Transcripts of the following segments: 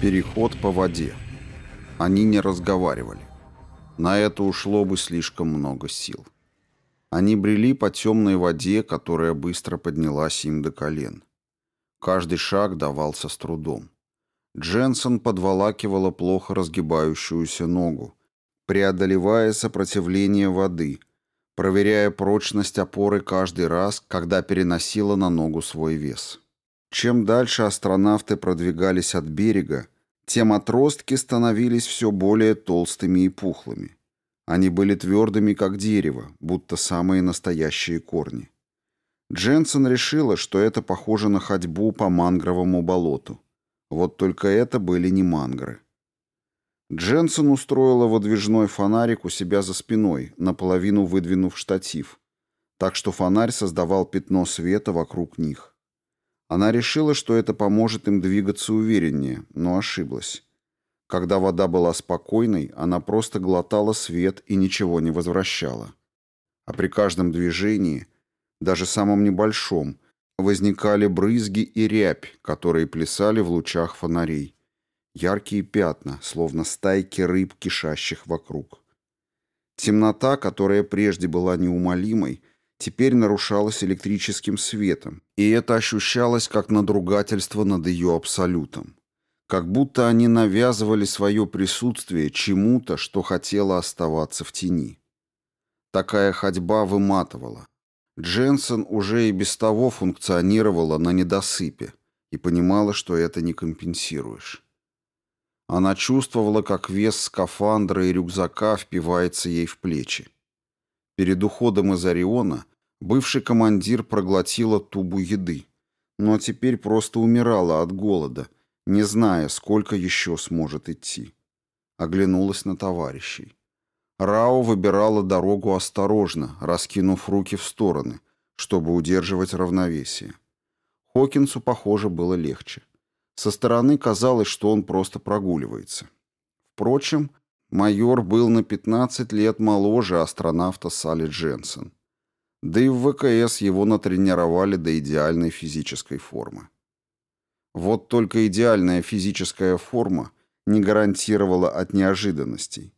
Переход по воде. Они не разговаривали. На это ушло бы слишком много сил. Они брели по темной воде, которая быстро поднялась им до колен. Каждый шаг давался с трудом. Дженсен подволакивала плохо разгибающуюся ногу, преодолевая сопротивление воды, проверяя прочность опоры каждый раз, когда переносила на ногу свой вес. Чем дальше астронавты продвигались от берега, тем отростки становились все более толстыми и пухлыми. Они были твердыми, как дерево, будто самые настоящие корни. Дженсен решила, что это похоже на ходьбу по мангровому болоту. Вот только это были не мангры. Дженсен устроила выдвижной фонарик у себя за спиной, наполовину выдвинув штатив, так что фонарь создавал пятно света вокруг них. Она решила, что это поможет им двигаться увереннее, но ошиблась. Когда вода была спокойной, она просто глотала свет и ничего не возвращала. А при каждом движении, даже самом небольшом, возникали брызги и рябь, которые плясали в лучах фонарей. Яркие пятна, словно стайки рыб, кишащих вокруг. Темнота, которая прежде была неумолимой, теперь нарушалась электрическим светом, и это ощущалось как надругательство над ее абсолютом. Как будто они навязывали свое присутствие чему-то, что хотело оставаться в тени. Такая ходьба выматывала. Дженсен уже и без того функционировала на недосыпе и понимала, что это не компенсируешь. Она чувствовала, как вес скафандра и рюкзака впивается ей в плечи. Перед уходом из Ориона бывший командир проглотила тубу еды, но теперь просто умирала от голода, не зная, сколько еще сможет идти. Оглянулась на товарищей. Рао выбирала дорогу осторожно, раскинув руки в стороны, чтобы удерживать равновесие. Хокинсу, похоже, было легче. Со стороны казалось, что он просто прогуливается. Впрочем, Майор был на 15 лет моложе астронавта Салли Дженсен. Да и в ВКС его натренировали до идеальной физической формы. Вот только идеальная физическая форма не гарантировала от неожиданностей.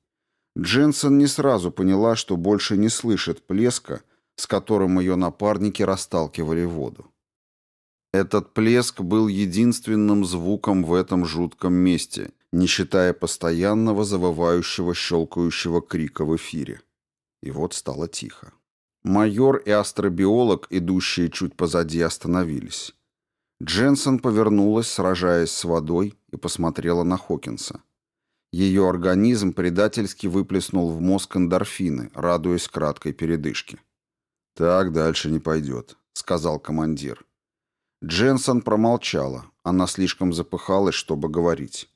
Дженсен не сразу поняла, что больше не слышит плеска, с которым ее напарники расталкивали воду. Этот плеск был единственным звуком в этом жутком месте, не считая постоянного завывающего щелкающего крика в эфире. И вот стало тихо. Майор и астробиолог, идущие чуть позади, остановились. Дженсен повернулась, сражаясь с водой, и посмотрела на Хокинса. Ее организм предательски выплеснул в мозг эндорфины, радуясь краткой передышке. «Так дальше не пойдет», — сказал командир. Дженсен промолчала. Она слишком запыхалась, чтобы говорить.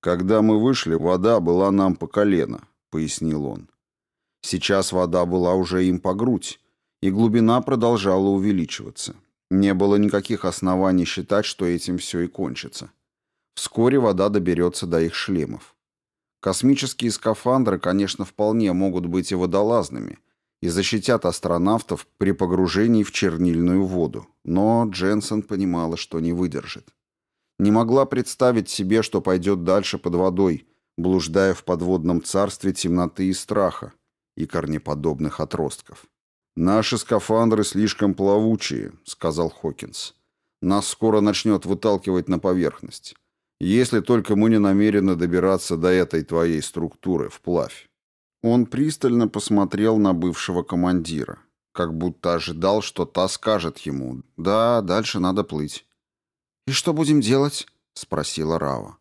«Когда мы вышли, вода была нам по колено», — пояснил он. Сейчас вода была уже им по грудь, и глубина продолжала увеличиваться. Не было никаких оснований считать, что этим все и кончится. Вскоре вода доберется до их шлемов. Космические скафандры, конечно, вполне могут быть и водолазными и защитят астронавтов при погружении в чернильную воду, но Дженсен понимала, что не выдержит. Не могла представить себе, что пойдет дальше под водой, блуждая в подводном царстве темноты и страха и корнеподобных отростков. «Наши скафандры слишком плавучие», — сказал Хокинс. «Нас скоро начнет выталкивать на поверхность, если только мы не намерены добираться до этой твоей структуры вплавь». Он пристально посмотрел на бывшего командира, как будто ожидал, что та скажет ему «Да, дальше надо плыть». «И что будем делать?» — спросила Рава.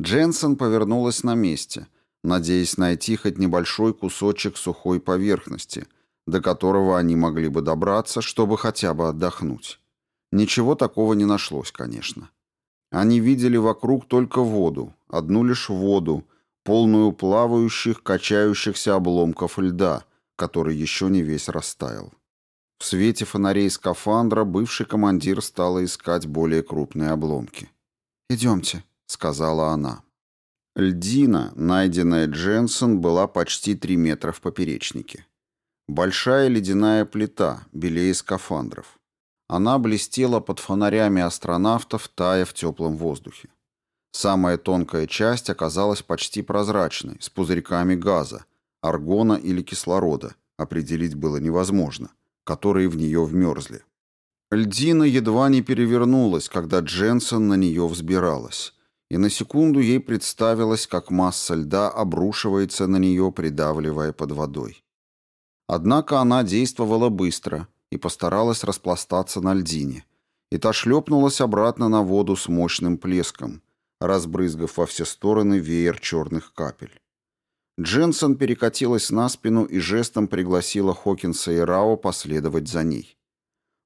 Дженсен повернулась на месте, надеясь найти хоть небольшой кусочек сухой поверхности, до которого они могли бы добраться, чтобы хотя бы отдохнуть. Ничего такого не нашлось, конечно. Они видели вокруг только воду, одну лишь воду, полную плавающих, качающихся обломков льда, который еще не весь растаял. В свете фонарей скафандра бывший командир стала искать более крупные обломки. «Идемте», — сказала она. Льдина, найденная Дженсен, была почти три метра в поперечнике. Большая ледяная плита, белее скафандров. Она блестела под фонарями астронавтов, тая в теплом воздухе. Самая тонкая часть оказалась почти прозрачной, с пузырьками газа, аргона или кислорода, определить было невозможно, которые в нее вмерзли. Льдина едва не перевернулась, когда Дженсен на нее взбиралась, и на секунду ей представилось, как масса льда обрушивается на нее, придавливая под водой. Однако она действовала быстро и постаралась распластаться на льдине, и та шлепнулась обратно на воду с мощным плеском, разбрызгав во все стороны веер черных капель. Дженсен перекатилась на спину и жестом пригласила Хокинса и Рао последовать за ней.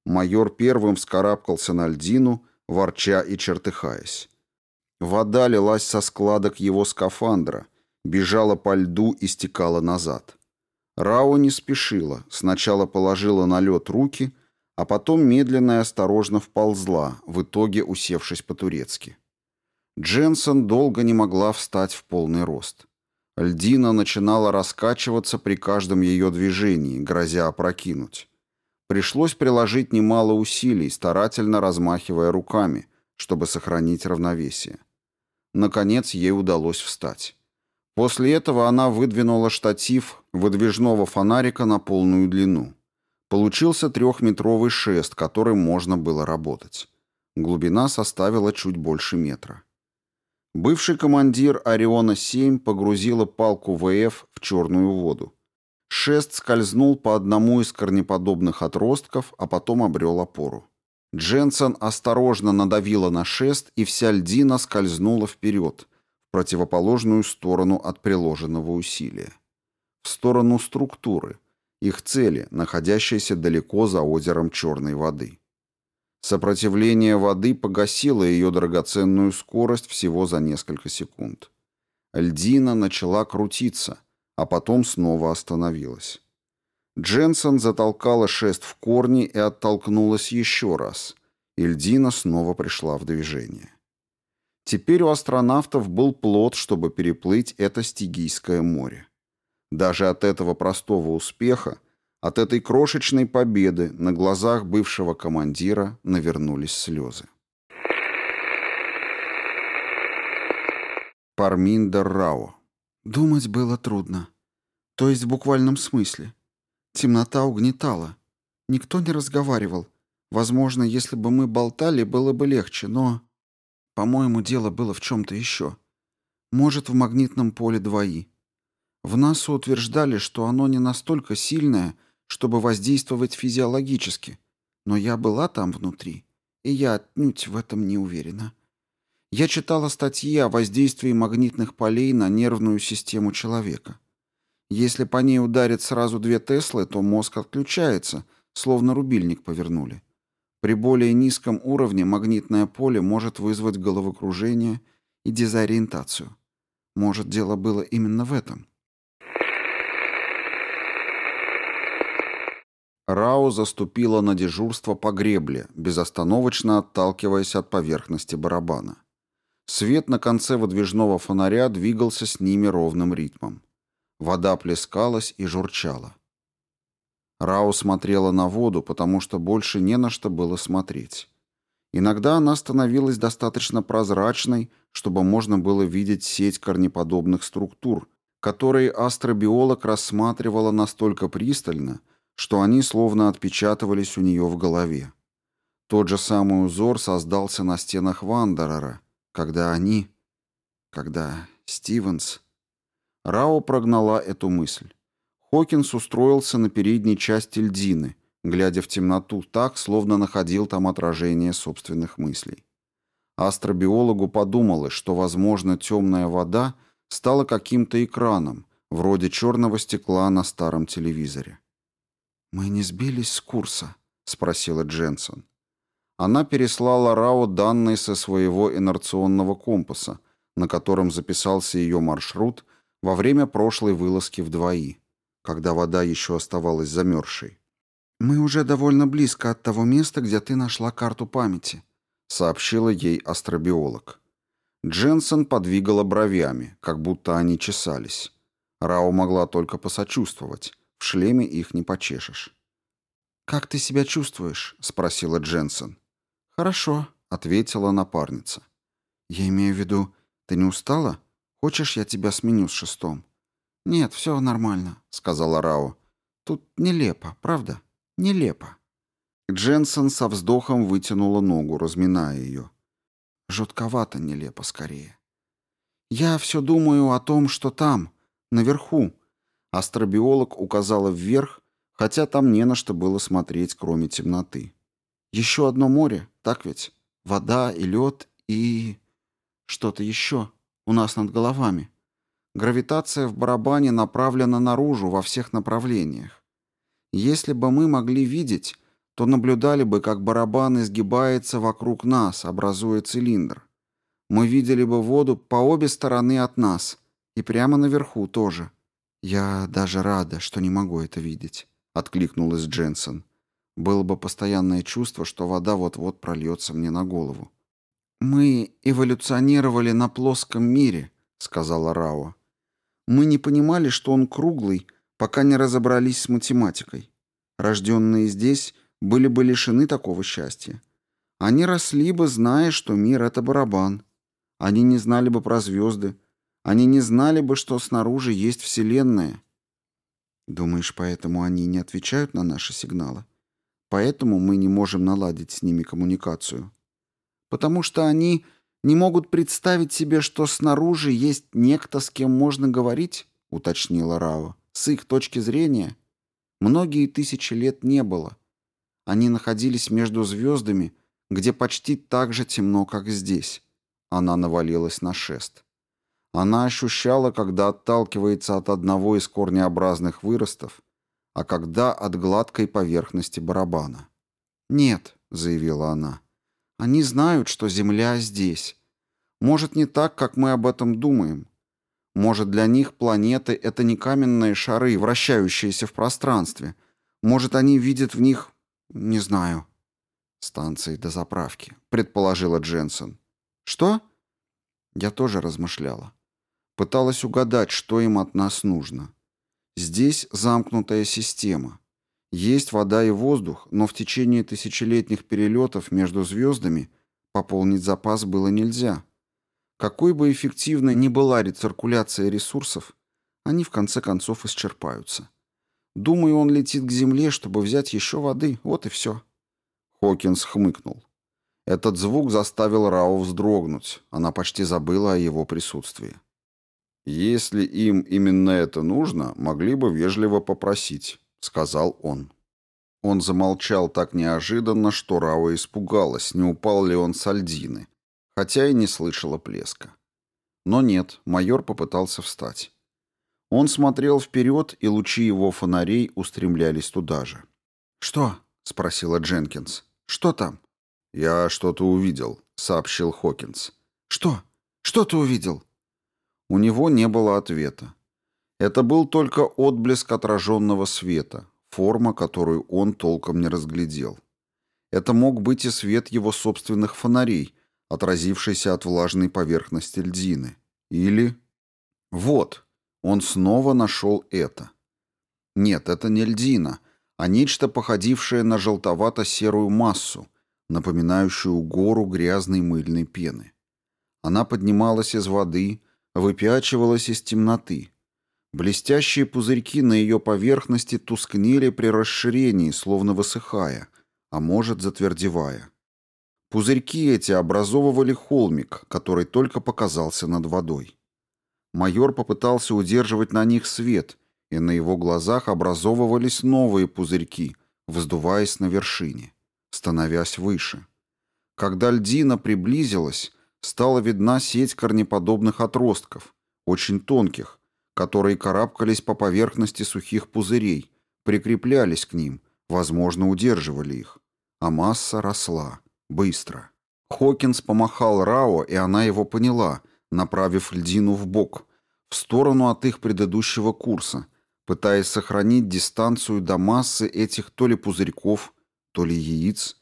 Майор первым вскарабкался на льдину, ворча и чертыхаясь. Вода лилась со складок его скафандра, бежала по льду и стекала назад. Рао не спешила, сначала положила на лед руки, а потом медленно и осторожно вползла, в итоге усевшись по-турецки. Дженсен долго не могла встать в полный рост. Льдина начинала раскачиваться при каждом ее движении, грозя опрокинуть. Пришлось приложить немало усилий, старательно размахивая руками, чтобы сохранить равновесие. Наконец ей удалось встать. После этого она выдвинула штатив выдвижного фонарика на полную длину. Получился трехметровый шест, которым можно было работать. Глубина составила чуть больше метра. Бывший командир «Ориона-7» погрузила палку ВФ в черную воду. Шест скользнул по одному из корнеподобных отростков, а потом обрел опору. Дженсен осторожно надавила на шест, и вся льдина скользнула вперед, в противоположную сторону от приложенного усилия. В сторону структуры, их цели, находящейся далеко за озером черной воды. Сопротивление воды погасило ее драгоценную скорость всего за несколько секунд. Льдина начала крутиться, а потом снова остановилась. Дженсен затолкала шест в корни и оттолкнулась еще раз. Ильдина снова пришла в движение. Теперь у астронавтов был плод, чтобы переплыть это Стигийское море. Даже от этого простого успеха, от этой крошечной победы на глазах бывшего командира навернулись слезы. Парминдер Рао. Думать было трудно. То есть в буквальном смысле. Темнота угнетала. Никто не разговаривал. Возможно, если бы мы болтали, было бы легче, но... По-моему, дело было в чем-то еще. Может, в магнитном поле двои. В НАСА утверждали, что оно не настолько сильное, чтобы воздействовать физиологически. Но я была там внутри, и я отнюдь в этом не уверена. Я читала статьи о воздействии магнитных полей на нервную систему человека. Если по ней ударит сразу две Теслы, то мозг отключается, словно рубильник повернули. При более низком уровне магнитное поле может вызвать головокружение и дезориентацию. Может, дело было именно в этом. Рао заступила на дежурство по гребле, безостановочно отталкиваясь от поверхности барабана. Свет на конце выдвижного фонаря двигался с ними ровным ритмом. Вода плескалась и журчала. Рау смотрела на воду, потому что больше не на что было смотреть. Иногда она становилась достаточно прозрачной, чтобы можно было видеть сеть корнеподобных структур, которые астробиолог рассматривала настолько пристально, что они словно отпечатывались у нее в голове. Тот же самый узор создался на стенах Вандерера, когда они... когда Стивенс... Рао прогнала эту мысль. Хокинс устроился на передней части льдины, глядя в темноту так, словно находил там отражение собственных мыслей. Астробиологу подумалось, что, возможно, темная вода стала каким-то экраном, вроде черного стекла на старом телевизоре. «Мы не сбились с курса?» — спросила Дженсон. Она переслала Рао данные со своего инерционного компаса, на котором записался ее маршрут — во время прошлой вылазки в двои, когда вода еще оставалась замерзшей. «Мы уже довольно близко от того места, где ты нашла карту памяти», сообщила ей астробиолог. Дженсен подвигала бровями, как будто они чесались. Рао могла только посочувствовать. В шлеме их не почешешь. «Как ты себя чувствуешь?» — спросила Дженсен. «Хорошо», — ответила напарница. «Я имею в виду, ты не устала? Хочешь, я тебя сменю с шестом?» «Нет, все нормально», — сказала Рао. «Тут нелепо, правда? Нелепо». Дженсен со вздохом вытянула ногу, разминая ее. Жутковато нелепо скорее. «Я все думаю о том, что там, наверху». Астробиолог указала вверх, хотя там не на что было смотреть, кроме темноты. «Еще одно море, так ведь? Вода и лед и... что-то еще у нас над головами. Гравитация в барабане направлена наружу во всех направлениях. Если бы мы могли видеть, то наблюдали бы, как барабан изгибается вокруг нас, образуя цилиндр. Мы видели бы воду по обе стороны от нас, и прямо наверху тоже. Я даже рада, что не могу это видеть, — откликнулась Дженсен. Было бы постоянное чувство, что вода вот-вот прольется мне на голову. «Мы эволюционировали на плоском мире», — сказала Рао. «Мы не понимали, что он круглый, пока не разобрались с математикой. Рожденные здесь были бы лишены такого счастья. Они росли бы, зная, что мир — это барабан. Они не знали бы про звезды. Они не знали бы, что снаружи есть Вселенная. Думаешь, поэтому они не отвечают на наши сигналы? Поэтому мы не можем наладить с ними коммуникацию? Потому что они не могут представить себе, что снаружи есть некто, с кем можно говорить, уточнила Рао. С их точки зрения, многие тысячи лет не было. Они находились между звездами, где почти так же темно, как здесь. Она навалилась на шест. Она ощущала, когда отталкивается от одного из корнеобразных выростов, а когда от гладкой поверхности барабана. «Нет», — заявила она, — «они знают, что Земля здесь. Может, не так, как мы об этом думаем. Может, для них планеты — это не каменные шары, вращающиеся в пространстве. Может, они видят в них «Не знаю». «Станции до заправки», — предположила Дженсен. «Что?» Я тоже размышляла. Пыталась угадать, что им от нас нужно. Здесь замкнутая система. Есть вода и воздух, но в течение тысячелетних перелетов между звездами пополнить запас было нельзя. Какой бы эффективной ни была рециркуляция ресурсов, они в конце концов исчерпаются. Думаю, он летит к земле, чтобы взять еще воды. Вот и все». Хокинс хмыкнул. Этот звук заставил Рау вздрогнуть. Она почти забыла о его присутствии. «Если им именно это нужно, могли бы вежливо попросить», — сказал он. Он замолчал так неожиданно, что Рау испугалась, не упал ли он с Альдины, хотя и не слышала плеска. Но нет, майор попытался встать. Он смотрел вперед, и лучи его фонарей устремлялись туда же. «Что?» — спросила Дженкинс. «Что там?» «Я что-то увидел», — сообщил Хокинс. «Что? Что ты увидел?» У него не было ответа. Это был только отблеск отраженного света, форма, которую он толком не разглядел. Это мог быть и свет его собственных фонарей, отразившийся от влажной поверхности льдины. Или... Вот, он снова нашел это. Нет, это не льдина, а нечто походившее на желтовато-серую массу, напоминающую гору грязной мыльной пены. Она поднималась из воды, выпячивалась из темноты. Блестящие пузырьки на ее поверхности тускнели при расширении, словно высыхая, а может, затвердевая. Пузырьки эти образовывали холмик, который только показался над водой. Майор попытался удерживать на них свет, и на его глазах образовывались новые пузырьки, вздуваясь на вершине, становясь выше. Когда льдина приблизилась, стала видна сеть корнеподобных отростков, очень тонких, которые карабкались по поверхности сухих пузырей, прикреплялись к ним, возможно, удерживали их. А масса росла. Быстро. Хокинс помахал Рао, и она его поняла, направив льдину в бок, в сторону от их предыдущего курса, пытаясь сохранить дистанцию до массы этих то ли пузырьков, то ли яиц.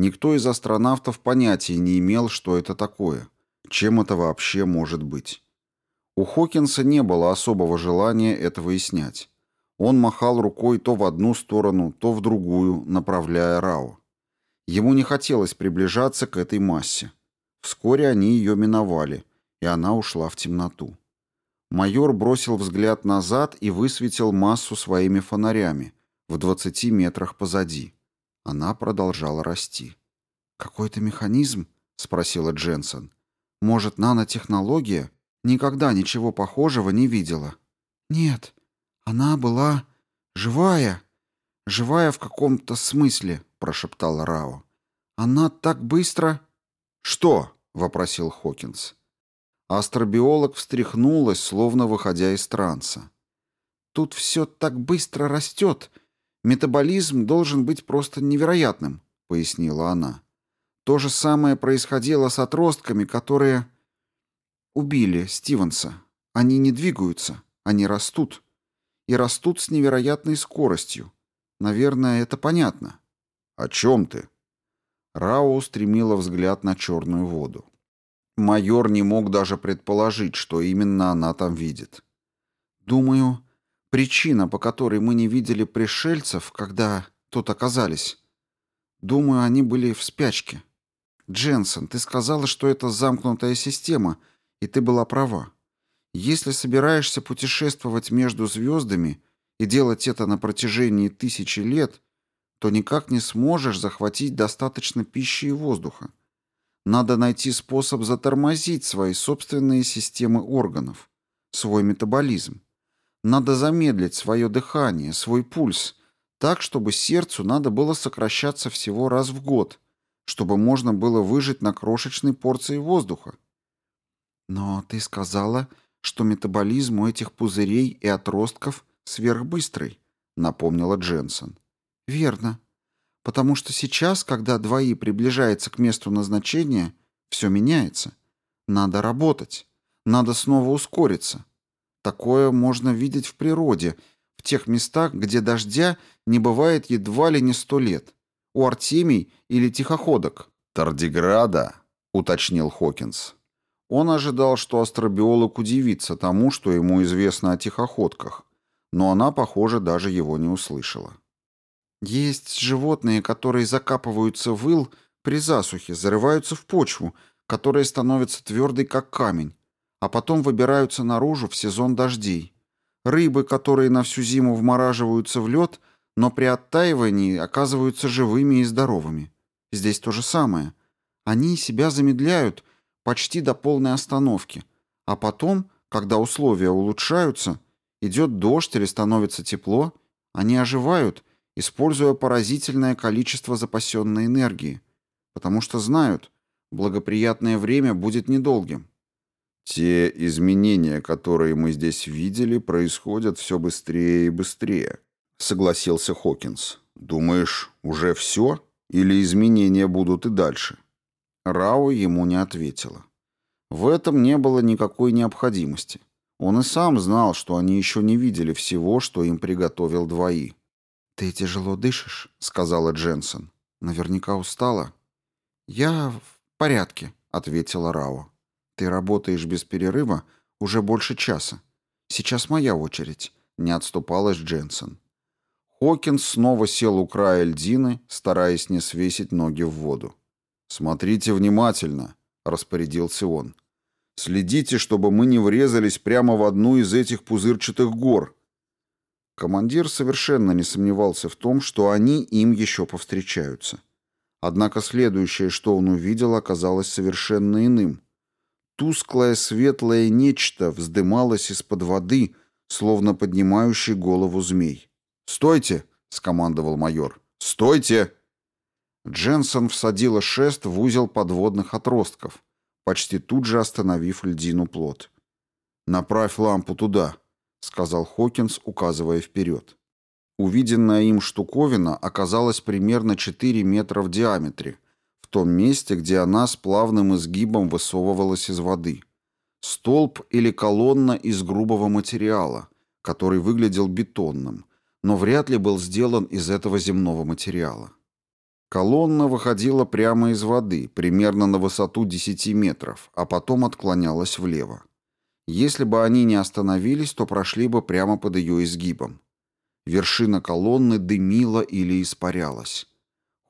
Никто из астронавтов понятия не имел, что это такое, чем это вообще может быть. У Хокинса не было особого желания это выяснять. Он махал рукой то в одну сторону, то в другую, направляя Рао. Ему не хотелось приближаться к этой массе. Вскоре они ее миновали, и она ушла в темноту. Майор бросил взгляд назад и высветил массу своими фонарями в 20 метрах позади. Она продолжала расти. «Какой-то механизм?» — спросила Дженсен. «Может, нанотехнология? Никогда ничего похожего не видела». «Нет, она была живая. Живая в каком-то смысле», — прошептала Рао. «Она так быстро...» «Что?» — вопросил Хокинс. Астробиолог встряхнулась, словно выходя из транса. «Тут все так быстро растет. Метаболизм должен быть просто невероятным», — пояснила она. «То же самое происходило с отростками, которые убили Стивенса. Они не двигаются, они растут. И растут с невероятной скоростью. Наверное, это понятно». «О чем ты?» Рао устремила взгляд на черную воду. Майор не мог даже предположить, что именно она там видит. «Думаю, причина, по которой мы не видели пришельцев, когда тут оказались. Думаю, они были в спячке. Дженсен, ты сказала, что это замкнутая система, и ты была права. Если собираешься путешествовать между звездами и делать это на протяжении тысячи лет, то никак не сможешь захватить достаточно пищи и воздуха. Надо найти способ затормозить свои собственные системы органов, свой метаболизм. Надо замедлить свое дыхание, свой пульс, так, чтобы сердцу надо было сокращаться всего раз в год, чтобы можно было выжить на крошечной порции воздуха. Но ты сказала, что метаболизм у этих пузырей и отростков сверхбыстрый, напомнила Дженсен. Верно. Потому что сейчас, когда двои приближаются к месту назначения, все меняется. Надо работать. Надо снова ускориться. Такое можно видеть в природе, в тех местах, где дождя не бывает едва ли не сто лет. У Артемий или тихоходок. «Тардиграда», — уточнил Хокинс. Он ожидал, что астробиолог удивится тому, что ему известно о тихоходках, но она, похоже, даже его не услышала. Есть животные, которые закапываются в ил при засухе, зарываются в почву, которая становится твердой, как камень, а потом выбираются наружу в сезон дождей. Рыбы, которые на всю зиму вмораживаются в лед, но при оттаивании оказываются живыми и здоровыми. Здесь то же самое. Они себя замедляют почти до полной остановки, а потом, когда условия улучшаются, идет дождь или становится тепло, они оживают – используя поразительное количество запасенной энергии, потому что знают, благоприятное время будет недолгим. Те изменения, которые мы здесь видели, происходят все быстрее и быстрее, согласился Хокинс. Думаешь, уже все? Или изменения будут и дальше? Рао ему не ответила. В этом не было никакой необходимости. Он и сам знал, что они еще не видели всего, что им приготовил двои. «Ты тяжело дышишь», — сказала Дженсен. «Наверняка устала». «Я в порядке», — ответила Рао. «Ты работаешь без перерыва уже больше часа. Сейчас моя очередь», — не отступалась Дженсен. Хокинс снова сел у края льдины, стараясь не свесить ноги в воду. «Смотрите внимательно», — распорядился он. «Следите, чтобы мы не врезались прямо в одну из этих пузырчатых гор, Командир совершенно не сомневался в том, что они им еще повстречаются. Однако следующее, что он увидел, оказалось совершенно иным. Тусклое светлое нечто вздымалось из-под воды, словно поднимающий голову змей. «Стойте!» — скомандовал майор. «Стойте!» Дженсон всадила шест в узел подводных отростков, почти тут же остановив льдину плот. «Направь лампу туда», — сказал Хокинс, указывая вперед. Увиденная им штуковина оказалась примерно 4 метра в диаметре, том месте, где она с плавным изгибом высовывалась из воды. Столб или колонна из грубого материала, который выглядел бетонным, но вряд ли был сделан из этого земного материала. Колонна выходила прямо из воды, примерно на высоту 10 метров, а потом отклонялась влево. Если бы они не остановились, то прошли бы прямо под ее изгибом. Вершина колонны дымила или испарялась.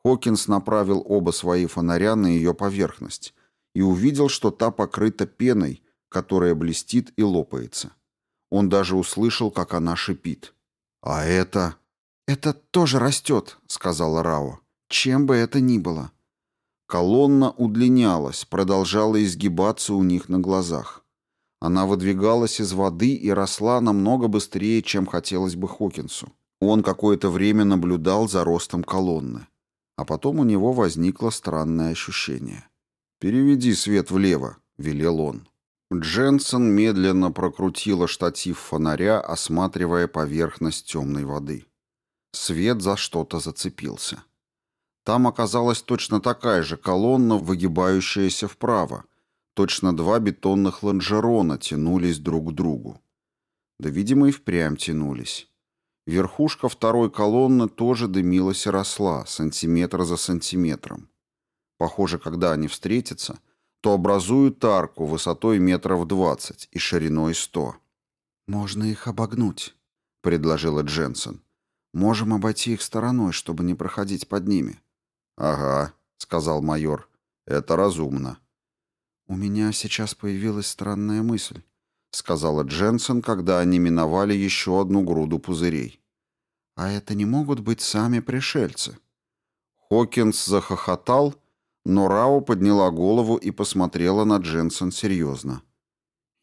Хокинс направил оба свои фонаря на ее поверхность и увидел, что та покрыта пеной, которая блестит и лопается. Он даже услышал, как она шипит. «А это...» «Это тоже растет», — сказала Рао. «Чем бы это ни было». Колонна удлинялась, продолжала изгибаться у них на глазах. Она выдвигалась из воды и росла намного быстрее, чем хотелось бы Хокинсу. Он какое-то время наблюдал за ростом колонны. А потом у него возникло странное ощущение. «Переведи свет влево», — велел он. Дженсен медленно прокрутила штатив фонаря, осматривая поверхность темной воды. Свет за что-то зацепился. Там оказалась точно такая же колонна, выгибающаяся вправо, Точно два бетонных лонжерона тянулись друг к другу. Да, видимо, и впрямь тянулись. Верхушка второй колонны тоже дымилась и росла, сантиметр за сантиметром. Похоже, когда они встретятся, то образуют арку высотой метров двадцать и шириной сто. «Можно их обогнуть», — предложила Дженсен. «Можем обойти их стороной, чтобы не проходить под ними». «Ага», — сказал майор, — «это разумно». «У меня сейчас появилась странная мысль», — сказала Дженсен, когда они миновали еще одну груду пузырей. «А это не могут быть сами пришельцы?» Хокинс захохотал, но Рао подняла голову и посмотрела на Дженсен серьезно.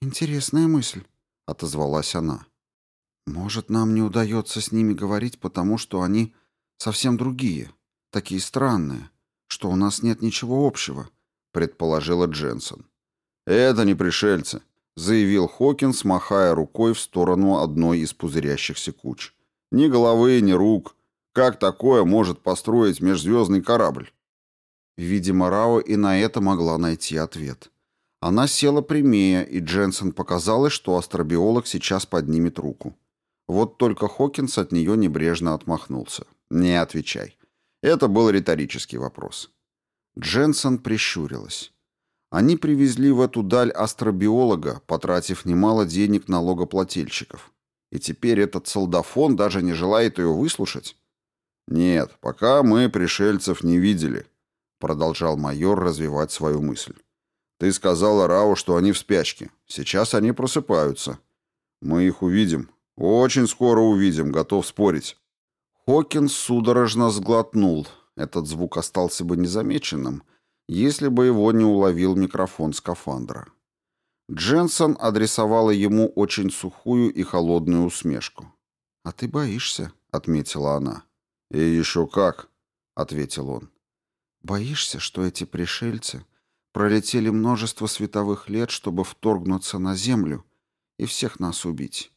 «Интересная мысль», — отозвалась она. «Может, нам не удается с ними говорить, потому что они совсем другие, такие странные, что у нас нет ничего общего» предположила Дженсен. «Это не пришельцы», — заявил Хокинс, махая рукой в сторону одной из пузырящихся куч. «Ни головы, ни рук. Как такое может построить межзвездный корабль?» Видимо, Рао и на это могла найти ответ. Она села прямее, и Дженсен показалось, что астробиолог сейчас поднимет руку. Вот только Хокинс от нее небрежно отмахнулся. «Не отвечай. Это был риторический вопрос». Дженсен прищурилась. Они привезли в эту даль астробиолога, потратив немало денег налогоплательщиков. И теперь этот солдафон даже не желает ее выслушать? «Нет, пока мы пришельцев не видели», — продолжал майор развивать свою мысль. «Ты сказала Рау, что они в спячке. Сейчас они просыпаются. Мы их увидим. Очень скоро увидим, готов спорить». Хокинс судорожно сглотнул, этот звук остался бы незамеченным, если бы его не уловил микрофон скафандра. Дженсон адресовала ему очень сухую и холодную усмешку. «А ты боишься», — отметила она. «И еще как», — ответил он. «Боишься, что эти пришельцы пролетели множество световых лет, чтобы вторгнуться на Землю и всех нас убить?»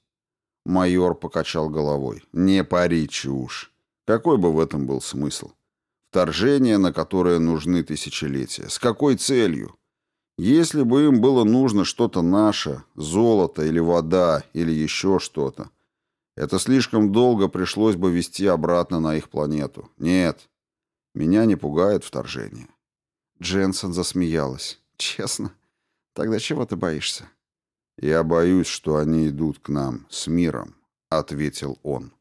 Майор покачал головой. «Не пари чушь. Какой бы в этом был смысл? Вторжение, на которое нужны тысячелетия. С какой целью? Если бы им было нужно что-то наше, золото или вода, или еще что-то, это слишком долго пришлось бы вести обратно на их планету. Нет, меня не пугает вторжение. Дженсен засмеялась. Честно? Тогда чего ты боишься? Я боюсь, что они идут к нам с миром, ответил он.